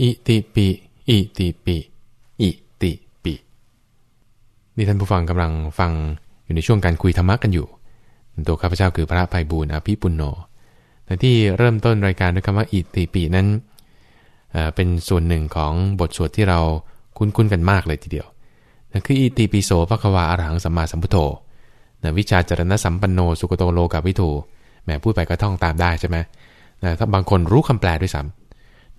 อิติปิ อิติปิ อิติปินี่ท่านผู้ฟังกำลังฟังอยู่ในช่วงการคุยธรรมะกันอยู่ ตัวข้าพเจ้าคือพระภัยบูรณ์อภิปุณโญแต่ที่เริ่มต้นรายการด้วยคำว่าอิติปินั้นเป็นส่วนหนึ่งของบทสวดที่เราคุ้นๆกันมากเลยทีเดียวนั่นคืออิติปิโสภควาอรหังสัมมาสัมพุทโธนะวิชาจรณะสัมปันโนสุกโตโลกับวิถูแหมพูดไปก็ท่องตามได้ใช่ไหมนะถ้าบางคนรู้คำแปลด้วยซ้ำ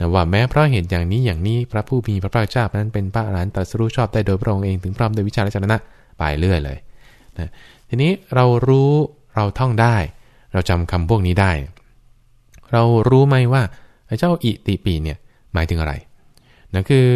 นะว่าแม้เพราะเหตุอย่างนี้อย่างนี้พระผู้มีพระภาคเจ้านั้นเป็นพระอรหันตรัสรู้ชอบได้โดยพระองค์เองถึงพร้อมด้วยวิชาและจรณะไปเรื่อยเลยนะทีนี้เรารู้เราท่องได้ เราจำคำพวกนี้ได้ เรารู้ไหมว่าเจ้าอิติปีเนี่ยหมายถึงอะไรนะคือ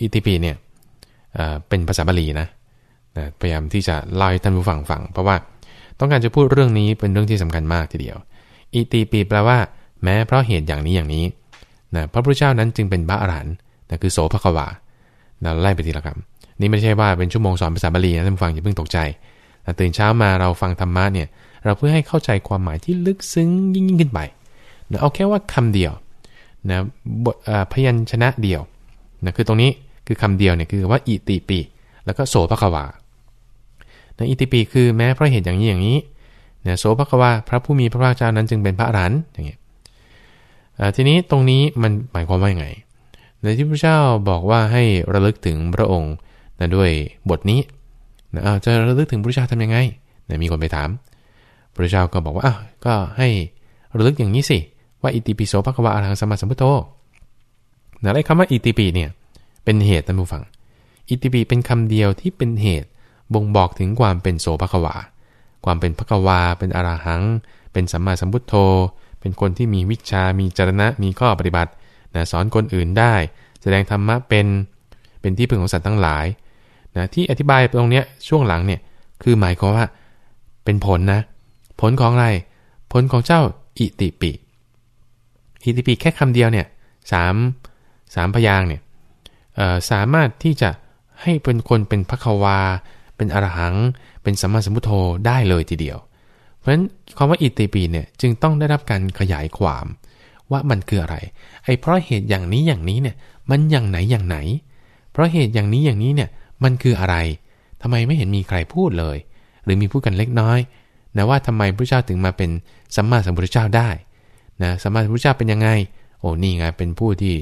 อิติปีเนี่ยเป็นภาษาบาลีนะนะพยายามที่จะเล่าให้ท่านผู้ฟังฟัง เพราะว่าต้องการจะพูดเรื่องนี้เป็นเรื่องที่สำคัญมากทีเดียวอิติปีแปลว่า แม้เพราะเหตุอย่างนี้อย่างนี้ นะพระพุทธเจ้านั้นจึงเป็นพระอรหันต์นะคือโสภควานะไล่ไปทีละคำนี่ไม่ใช่ว่าเป็นชั่วโมงสอนภาษาบาลีนะท่านฟังอย่าเพิ่งตกใจนะตื่นเช้ามาเราฟังธรรมะเนี่ยเราเพื่อให้เข้าใจความหมายที่ลึกซึ้งยิ่งยิ่งขึ้นไปนะเอาแค่ว่าคำเดียวนะบทพยัญชนะเดียวนะคือตรงนี้คือคำเดียวเนี่ยคือว่าอิติปิ แล้วก็โสภควานะอิติปิคือแม้เพราะเหตุอย่างนี้อย่างนี้นะโสภควาพระผู้มีพระภาคเจ้านั้นจึงเป็นพระอรหันต์อย่างเงี้ย ทีนี้ตรงนี้มันหมายความว่าอย่างไง ในที่พระเจ้าบอกว่าให้ระลึกถึงพระองค์นะด้วยบทนี้นะจะระลึกถึงพระเจ้าทำยังไงนะมีคนไปถาม พระเจ้าก็บอกว่าอ้าวก็ให้ระลึกอย่างนี้สิ ว่าอิติปิโสภควาอรหังสมมาสัมพุทโธนะไอ้คำว่าอิติปิเนี่ยเป็นเหตุท่านผู้ฟัง อิติปิเป็นคำเดียวที่เป็นเหตุบ่งบอกถึงความเป็นโสภควา ความเป็นภควา เป็นอรหัง เป็นสัมมาสัมพุทโธ เป็นคนที่มีวิชา มีจรณะ มีข้อปฏิบัตินะสอนคนอื่นได้ แสดงธรรมะเป็น เป็นที่พึ่งของสัตว์ทั้งหลายนะที่อธิบายตรงเนี้ยช่วงหลังเนี่ยคือหมายความว่าเป็นผลนะ ผลของอะไร ผลของเจ้าอิติปิ อิติปิแค่คำเดียวเนี่ยสามสามพยางเนี่ยสามารถที่จะให้เป็นคนเป็นพระควา เป็นอรหัง เป็นสัมมาสัมพุทโธได้เลยทีเดียว เพราะฉะนั้นคำว่าอิติปีเนี่ยจึงต้องได้รับการขยายความว่ามันคืออะไร ไอ้เพราะเหตุอย่างนี้อย่างนี้เนี่ยมันอย่างไหนอย่างไหน เพราะเหตุอย่างนี้อย่างนี้เนี่ยมันคืออะไรทำไมไม่เห็นมีใครพูดเลย หรือมีพูดกันเล็กน้อยนะว่าทำไมพระเจ้าถึงมาเป็นสัมมาสัมพุทธเจ้าได้นะสัมมาสัมพุทธเจ้าเป็นยังไง โอ้นี่ไงเป็นผู้ที่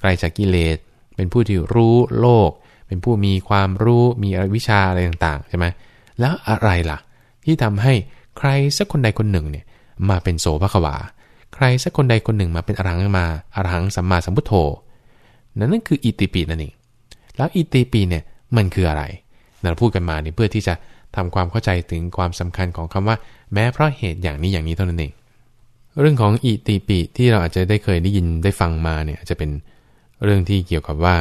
ไกลจากกิเลส เป็นผู้ที่รู้โลก เป็นผู้มีความรู้มีวิชาอะไรต่างๆใช่ไหมแล้วอะไรล่ะ ที่ทำให้ ใครสักคนใดคนหนึ่งเนี่ยมาเป็นโสภควา ใครสักคนใดคนหนึ่งมาเป็นอรังมาอรังสัมมาสัมพุทโธ นั่นนั่นคืออิติปินั่นเองแล้วอิติปิเนี่ยมันคืออะไรเราพูดกันมาเนี่ยเพื่อที่จะทำความเข้าใจถึงความสำคัญของคำว่า แม้เพราะเหตุอย่างนี้อย่างนี้เท่านั้นเองเรื่องของอิติปิที่เราอาจจะได้เคยได้ยินได้ฟังมาเนี่ยจะเป็นเรื่องที่เกี่ยวกับว่า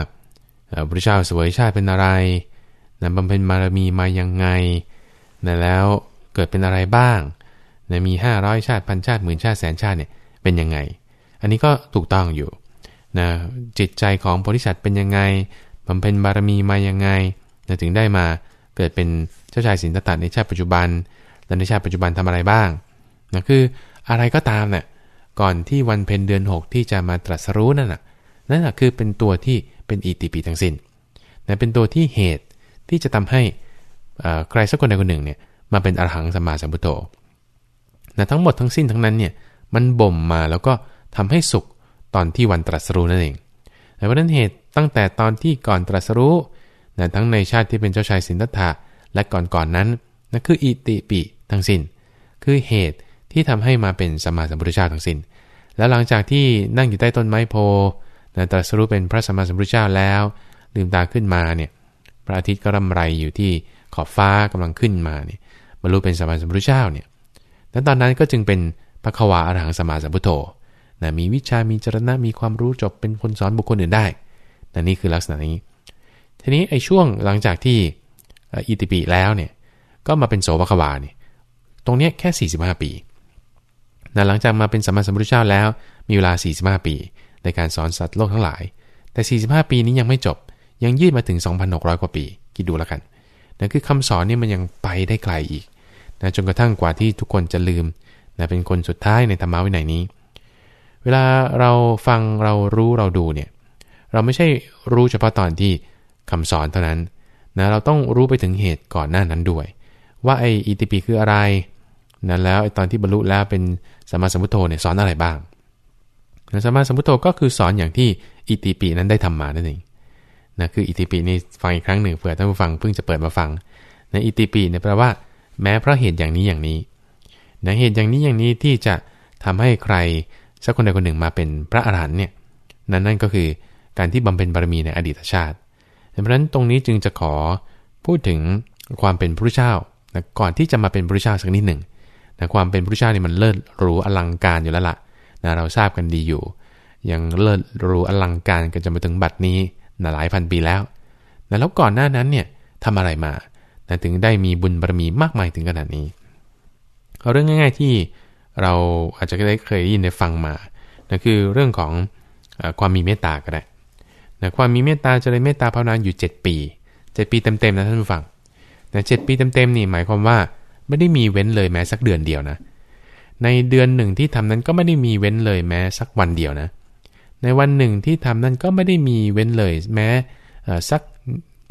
พระเจ้าสวยชาติเป็นอะไรนะบำเพ็ญบารมีมายังไงนะแล้ว เกิดเป็นอะไรบ้างนะมี 500 ชาติพันชาติหมื่นชาติแสนชาติเนี่ยเป็นยังไง อันนี้ก็ถูกต้องอยู่นะจิตใจของโพธิสัตว์เป็นยังไงบำเพ็ญบารมีมายังไงนะถึงได้มาเกิดเป็นเจ้าชายสินตตัดในชาติปัจจุบัน และในชาติปัจจุบันทำอะไรบ้างนะคืออะไรก็ตามเนะ่ยก่อนที่วันเพ็ญเดือน 6 ที่จะมาตรัสรู้นั่นนะ่ะนั่นแหะคือเป็นตัวที่เป็นอิติปิทั้งสิน้นเป็นตัวที่เหตุที่จะทำให้ใครสักคนใดคนหนึ่งเนี่ย มาเป็นอรหังสัมมาสัมพุทโธนะทั้งหมดทั้งสิ้นทั้งนั้นเนี่ยมันบ่มมาแล้วก็ทำให้สุขตอนที่วันตรัสรู้นั่นเองแต่เพราะนั้นเหตุตั้งแต่ตอนที่ก่อนตรัสรู้นะทั้งในชาติที่เป็นเจ้าชายสินธัตถะและก่อนๆนนั้นนั่นคืออิติปิทั้งสิน้น คือเหตุที่ทำให้มาเป็นสัมมาสัมพุทธเจ้าทั้งสิน้น แล้วหลังจากที่นั่งอยู่ใต้ต้นไม้โพนะตรัสรู้เป็นพระสัมมาสัมพุทธเจ้าแล้ว ลืมตาขึ้นมาเนี่ยพระอาทิตย์ก็ร่ำไรอยู่ที่ขอบฟ้ากำลังขึ้นมาเนี่ย บรรลุเป็นสัมมาสัมพุทธเจ้าเนี่ยแล้วตอนนั้นก็จึงเป็นพระควาอรหังสัมมาสัมพุทโธนะมีวิชามีจรณะมีความรู้จบเป็นคนสอนบุคคลอื่นได้นะนี่คือลักษณะนี้ ทีนี้ไอ้ช่วงหลังจากที่อิติปิแล้วเนี่ยก็มาเป็นโสภควาเนี่ยตรงนี้แค่ 45 ปีนะหลังจากมาเป็นสัมมาสัมพุทธเจ้าแล้ว มีเวลา 45 ปี ในการสอนสัตว์โลกทั้งหลาย แต่ 45 ปีนี้ยังไม่จบ ยังยืดมาถึง 2,600 กว่าปี คิดดูแล้วกัน นั่นคือคำสอนนี่มันยังไปได้ไกลอีก นะจนกระทั่งกว่าที่ทุกคนจะลืมนะเป็นคนสุดท้ายในธรรมะวินัยนี้ เวลาเราฟังเรารู้เราดูเนี่ยเราไม่ใช่รู้เฉพาะตอนที่คำสอนเท่านั้นนะเราต้องรู้ไปถึงเหตุก่อนหน้านั้นด้วย ว่าไอ้อิติปิคืออะไรนะแล้วไอ้ตอนที่บรรลุแล้วเป็นสัมมาสัมพุทโธเนี่ยสอนอะไรบ้างนะสัมมาสัมพุทโธก็คือสอนอย่างที่อิติปินั้นได้ทำมานั่นเองนะคืออิติปินี่ฟังอีกครั้งหนึ่งเผื่อท่านผู้ฟังเพิ่งจะเปิดมาฟังนะอิติปิเนี่ยแปลว่า แม้เพราะเหตุอย่างนี้อย่างนี้นะเหตุอย่างนี้อย่างนี้ที่จะทำให้ใครสักคนใดคนหนึ่งมาเป็นพระอรหันต์เนี่ยนั่นนั่นก็คือการที่บำเพ็ญบารมีในอดีตชาติเพราะฉะนั้นตรงนี้จึงจะขอพูดถึงความเป็นพระเจ้านะก่อนที่จะมาเป็นพระเจ้าสักนิดหนึ่งนะความเป็นพระเจ้านี่มันเลิศหรูอลังการอยู่แล้วละ่ะนะเราทราบกันดีอยู่ ยังเลิศหรูอลังการกันจนมาถึงบัดนี้นะหลายพันปีแล้วนะแล้วก่อนหน้านั้นเนี่ยทำอะไรมา นะถึงได้มีบุญบารมีมากมายถึงขนาดนี้เอาเรื่องง่าย ๆที่เราอาจจะได้เคยได้ยินได้ฟังมานะคือเรื่องของอความมีเมตตาก็ได้นะความมีเมตตาเจริญเมตตาภาวนาอยู่ 7 ปี 7 ปีเต็มๆนะท่านผู้ฟังนะเปีเต็มๆนี่หมายความว่าไม่ได้มีเว้นเลยแม้สักเดือนเดียวนะ ในเดือนหนึ่งที่ทำนั้นก็ไม่ได้มีเว้นเลยแม้สักวันเดียวนะ ในวันหนึ่งที่ทำนั้นก็ไม่ได้มีเว้นเลยแม้สัก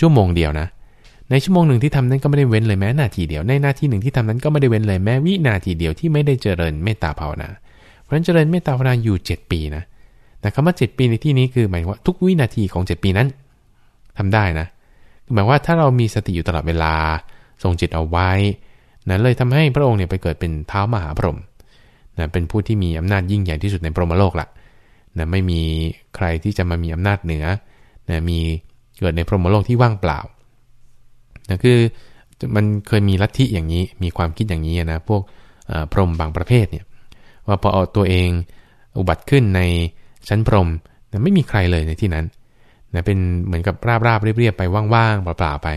ชั่วโมงเดียวนะ ในชั่วโมงหนึ่งที่ทำนั้นก็ไม่ได้เว้นเลยแม้นาทีเดียว ในนาทีหนึ่งที่ทำนั้นก็ไม่ได้เว้นเลยแม้วินาทีเดียวที่ไม่ได้เจริญเมตตาภาวนา เพราะฉะนั้นเจริญเมตตาภาวนาอยู่ 7 ปีนะแต่คำว่า7ปีในที่นี้คือหมายว่าทุกวินาทีของ 7 ปีนั้นทำได้นะหมายว่าถ้าเรามีสติอยู่ตลอดเวลาทรงจิตเอาไว้นะเลยทำให้พระองค์เนี่ยไปเกิดเป็นเท้ามหาพรหมนะเป็นผู้ที่มีอำนาจยิ่งใหญ่ที่สุดในพรหมโลกละนะไม่มีใครที่จะมามีอำนาจเหนือนะมีเกิดในพรหมโลกที่ว่างเปล่า นะคือมันเคยมีลัทธิอย่างนี้มีความคิดอย่างนี้นะพวกพรหมบางประเภทเนี่ยว่าพอเอาตัวเองอุบัติขึ้นในชั้นพรหมนะไม่มีใครเลยในที่นั้นนะเป็นเหมือนกับราบราบเรียบๆไปว่างๆเปล่าๆไป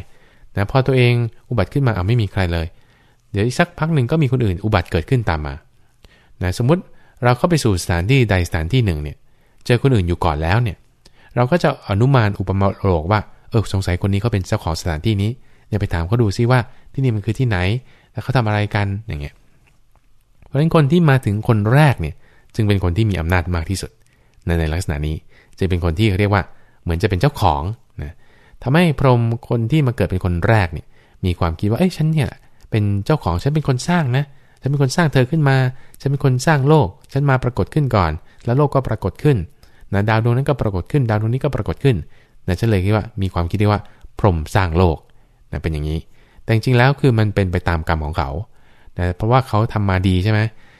นะพอตัวเองอุบัติขึ้นมาเอาไม่มีใครเลย เดี๋ยวสักพักหนึ่งก็มีคนอื่นอุบัติเกิดขึ้นตามมานะสมมุติเราเข้าไปสู่สถานที่ใดสถานที่หนึ่งเนี่ยเจอคนอื่นอยู่ก่อนแล้วเนี่ยเราก็จะอนุมานอุปมาโลกว่าเออสงสัยคนนี้เขาเป็นเจ้าของสถานที่นี้ เนี่ยไปถามเขาดูซิว่าที่นี่มันคือที่ไหน แล้วเขาทำอะไรกันอย่างเงี้ยเพราะฉะนั้นคนที่มาถึงคนแรกเนี่ยจึงเป็นคนที่มีอำนาจมากที่สุดในในลักษณะนี้จะเป็นคนที่เขาเรียกว่าเหมือนจะเป็นเจ้าของนะทำให้พรหมคนที่มาเกิดเป็นคนแรกเนี่ยมีความคิดว่าเอ้ยฉันเนี่ยเป็นเจ้าของฉันเป็นคนสร้างนะฉันเป็นคนสร้างเธอขึ้นมา ฉันเป็นคนสร้างโลก ฉันมาปรากฏขึ้นก่อน แล้วโลกก็ปรากฏขึ้นนะดาวดวงนั้นก็ปรากฏขึ้น ดาวดวงนี้ก็ปรากฏขึ้นนะฉันเลยคิดว่ามีความคิดที่ว่า พรหมสร้างโลก นะเป็นอย่างนี้ แต่จริงแล้วคือมันเป็นไปตามกรรมของเขานะเพราะว่าเขาทำมาดีใช่ไหม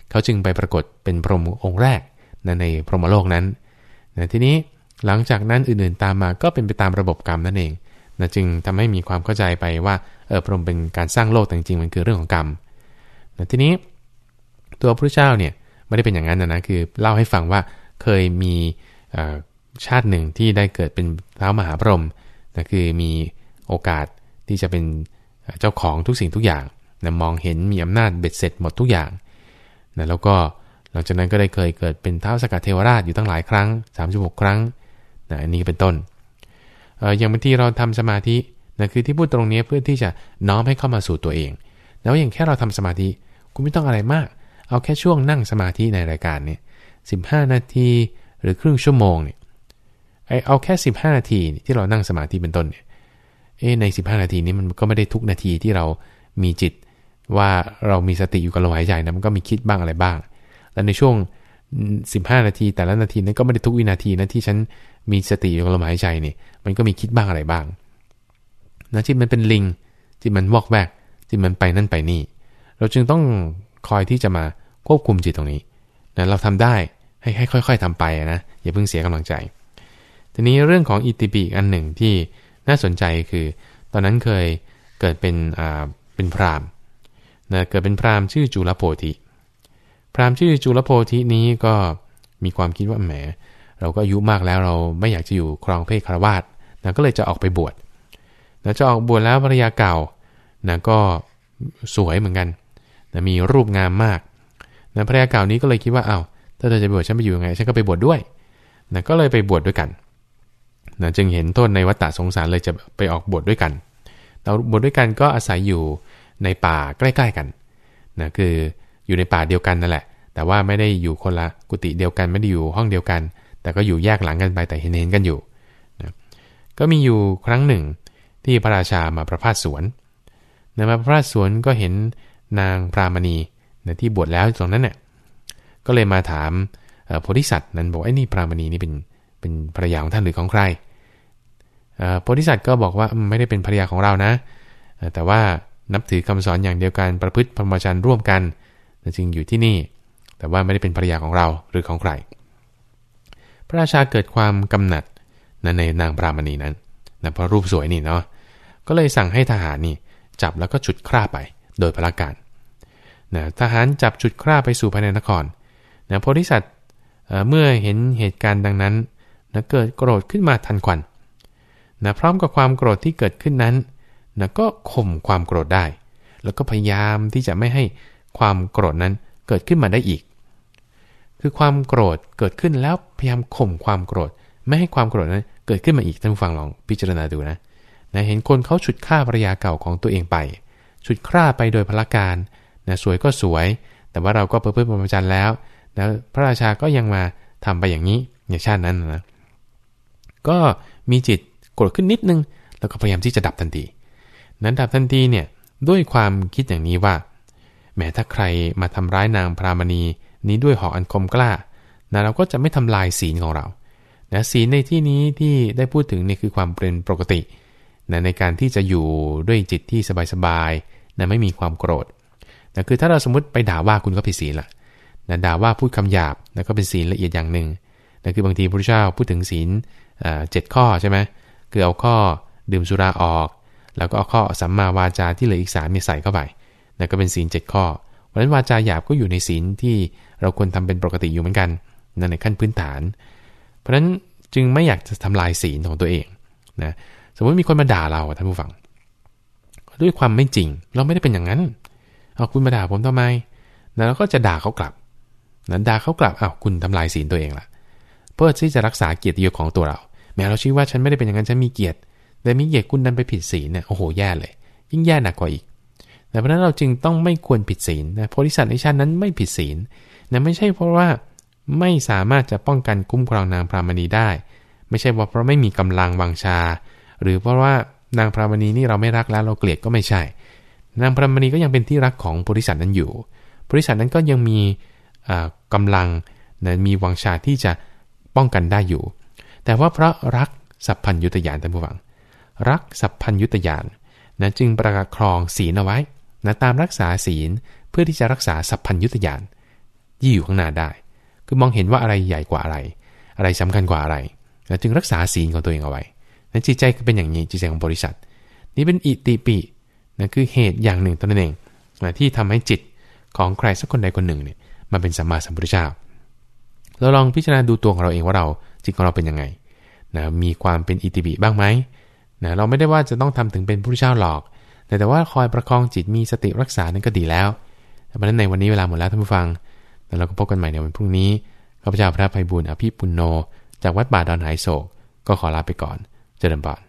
เขาจึงไปปรากฏเป็นพรหมองค์แรกนะในพรหมโลกนั้นนะทีนี้หลังจากนั้นอื่นๆตามมาก็เป็นไปตามระบบกรรมนั่นเองนะจึงทำให้มีความเข้าใจไปว่าเออพรหมเป็นการสร้างโลกแต่จริงๆมันคือเรื่องของกรรมนะทีนี้ตัวพระเจ้าเนี่ยไม่ได้เป็นอย่างนั้นนะนะคือเล่าให้ฟังว่าเคยมีชาติหนึ่งที่ได้เกิดเป็นเท้ามหาพรหมนะคือมีโอกาส ที่จะเป็นเจ้าของทุกสิ่งทุกอย่างนะมองเห็นมีอำนาจเบ็ดเสร็จหมดทุกอย่างนะแล้วก็หลังจากนั้นก็ได้เคยเกิดเป็นเท้าสกัดเทวราชอยู่ตั้งหลายครั้ง 36 ครั้งนะอันนี้เป็นต้นอย่างบางทีเราทำสมาธินะคือที่พูดตรงนี้เพื่อที่จะน้อมให้เข้ามาสู่ตัวเอง แล้วอย่างแค่เราทำสมาธิคุณไม่ต้องอะไรมาก เอาแค่ช่วงนั่งสมาธิในรายการเนี่ยสินาทีหรือครึ่งชั่วโมงเนี่ยไอเอาแค่ 15นาทีที่เรานั่งสมาธิเป็นต้นเนี่ย เอใน 15 นาทีนี้มันก็ไม่ได้ทุกนาทีที่เรามีจิต ว่าเรามีสติอยู่กับลมหายใจนะมันก็มีคิดบ้างอะไรบ้าง แล้วในช่วง 15 นาที แต่ละนาทีนั้นก็ไม่ได้ทุกวินาทีนะที่ฉันมีสติอยู่กับลมหายใจนี่มันก็มีคิดบ้างอะไรบ้างนะจิตมันเป็นลิงจิตมันวอกแวกจิตมันไปนั่นไปนี่ เราจึงต้องคอยที่จะมาควบคุมจิตตรงนี้นะเราทำได้ให้ให้ค่อย ๆทำไปนะอย่าเพิ่งเสียกำลังใจ ทีนี้เรื่องของอิติปิอันหนึ่งที่ น่าสนใจคือ ตอนนั้นเคยเกิดเป็นอ่าเป็นพราหมณ์นะเกิดเป็นพราหมณ์ชื่อจุลโพธิพราหมณ์ชื่อจุลโพธินี้ก็มีความคิดว่าแหม เราก็อายุมากแล้วเราไม่อยากจะอยู่ครองเพศคารวาสนะก็เลยจะออกไปบวชนะจะออกบวชแล้วภรรยาเก่านะก็สวยเหมือนกันนะมีรูปงามมากนะภรรยาเก่านี้ก็เลยคิดว่าเอา้าถ้าเธอจะบวชฉันไปอยู่ยังไงฉันก็ไปบวชดด้วยนะก็เลยไปบวชดด้วยกัน นะจึงเห็นโทษในวัฏฏะสงสารเลยจะไปออกบวชดด้วยกันเราบวชดด้วยกันก็อาศัยอยู่ในป่าใกล้ ๆกันนะคืออยู่ในป่าเดียวกันนั่นแหละ แต่ว่าไม่ได้อยู่คนละกุฏิเดียวกันไม่ได้อยู่ห้องเดียวกัน แต่ก็อยู่แยกหลังกันไปแต่เห็นเห็นกันอยู่ก็มีอยู่ครั้งหนึ่งที่พระราชามาประพาสสวนนมาประพาสสวนก็เห็นนางพรามณีนที่บวชแล้วตรงนั้นเนี่ยก็เลยมาถามโพธิสัตว์นั้นบอกไอ้นี่พรามณีนี่เป็นเป็นภรรยาของท่านหรือของใคร โพธิสัตว์ก็บอกว่าไม่ได้เป็นภรรยาของเรานะ แต่ว่านับถือคำสอนอย่างเดียวกันประพฤติพรหมจรรย์ร่วมกันจึงอยู่ที่นี่ แต่ว่าไม่ได้เป็นภรรยาของเราหรือของใคร พระราชาเกิดความกำหนัดนในนางพรามณีนั้นนะเพราะรูปสวยนี่เนาะก็เลยสั่งให้ทหารนี่จับแล้วก็ฉุดคร่าไปโดยพละการนะทหารจับฉุดคร่าไปสู่ภายในนครนะโพธิสัตว์เมื่อเห็นเหตุการณ์ดังนั้นนะเกิดโกรธขึ้นมาทันควัน นะพร้อมกับความโกรธที่เกิดขึ้นนั้นนะก็ข่มความโกรธได้ แล้วก็พยายามที่จะไม่ให้ความโกรธนั้นเกิดขึ้นมาได้อีก คือความโกรธเกิดขึ้นแล้วพยายามข่มความโกรธ ไม่ให้ความโกรธนั้นเกิดขึ้นมาอีกท่านฟังลองพิจารณาดูนะนะเห็นคนเขาฉุดฆ่าภรรยาเก่าของตัวเองไป ฉุดฆ่าไปโดยพละการนะสวยก็สวย แต่ว่าเราก็เพื่อเพื่อพรหมจรรย์แล้วแล้วพระราชาก็ยังมาทำไปอย่างนี้ในชาตินั้นนะก็มีจิต โกรธขึ้นนิดนึง แล้วก็พยายามที่จะดับทันที นั้นดับทันทีเนี่ยด้วยความคิดอย่างนี้ว่าแม้ถ้าใครมาทำร้ายนางพรามณีนี้ด้วยหอกอันคมกล้านะเราก็จะไม่ทำลายศีลของเรานะศีลในที่นี้ที่ได้พูดถึงนี่คือความเป็นปกตินะในการที่จะอยู่ด้วยจิตที่สบายๆนะไม่มีความโกรธนะคือถ้าเราสมมติไปด่าว่าคุณก็ผิดศีลละนะด่าว่าพูดคำหยาบนะก็เป็นศีลละเอียดอย่างหนึ่งนะคือบางทีพระพุทธเจ้าพูดถึงศีลเจ็ดข้อใช่ไหม คือเอาข้อดื่มสุราออก แล้วก็เอาข้อสัมมาวาจาที่เหลืออีกสามใส่เข้าไปนะก็เป็นศีลเจ็ดข้อ เพราะฉะนั้นวาจาหยาบก็อยู่ในศีลที่เราควรทำเป็นปกติอยู่เหมือนกันนั่นในขั้นพื้นฐาน เพราะฉะนั้นจึงไม่อยากจะทำลายศีลของตัวเองนะสมมติมีคนมาด่าเราท่านผู้ฟัง ด้วยความไม่จริงเราไม่ได้เป็นอย่างนั้นเอาคุณมาด่าผมทำไมแล้วเราก็จะด่าเขากลับนั้นด่าเขากลับอ้าวคุณทำลายศีลตัวเองละเพื่อที่จะรักษาเกียรติยศของตัวเรา แม้เราชี้ว่าฉันไม่ได้เป็นอย่างนั้นฉันมีเกียรติ แต่มีเกียรติคุณดันไปผิดศีลเนี่ยโอ้โหแย่เลย ยิ่งแย่หนักกว่าอีก แต่เพราะนั้นเราจึงต้องไม่ควรผิดศีลนะโพธิสัตว์ในชาตินั้นไม่ผิดศีลนะไม่ใช่เพราะว่าไม่สามารถจะป้องกันคุ้มครองนางพรามณีได้ ไม่ใช่ว่าเพราะไม่มีกำลังวังชา หรือเพราะว่านางพรามณีนี่เราไม่รักแล้วเราเกลียดก็ไม่ใช่ นางพรามณีก็ยังเป็นที่รักของโพธิสัตว์นั้นอยู่โพธิสัตว์นั้นก็ยังมีกำลังนะมีวังชาที่จะป้องกันได้อยู่ แต่ว่าเพราะรักสัพพัญยุตยานท่านผู้ฟัง รักสัพพัญยุตยานนะจึงประกาศครองศีลเอาไว้นะตามรักษาศีลเพื่อที่จะรักษาสัพพัญยุตยานที่อยู่ข้างหน้าได้ คือมองเห็นว่าอะไรใหญ่กว่าอะไร อะไรสำคัญกว่าอะไรนะจึงรักษาศีลของตัวเองเอาไว้นะจิตใจก็เป็นอย่างนี้จิตใจของบริษัท นี่เป็นอิติปินะคือเหตุอย่างหนึ่งตนเองนะที่ทำให้จิตของใครสักคนใดคนหนึ่งเนี่ยมาเป็นสัมมาสัมพุทธเจ้าเราลองพิจารณาดูตัวของเราเองว่าเรา จิตของเราเป็นยังไงนะมีความเป็นอิติบิบ้างไหมนะเราไม่ได้ว่าจะต้องทำถึงเป็นผู้เจ้าหลอก แต่แต่ว่าคอยประคองจิตมีสติรักษานั่นก็ดีแล้วเพราะนั้นในวันนี้เวลาหมดแล้วท่านผู้ฟังแล้วเราก็พบกันใหม่ในวันพรุ่งนี้ข้าพเจ้าพระภัยบุญอภิปุณโน จากวัดบาดอนหายโศก ก็ขอลาไปก่อน เจริญบาน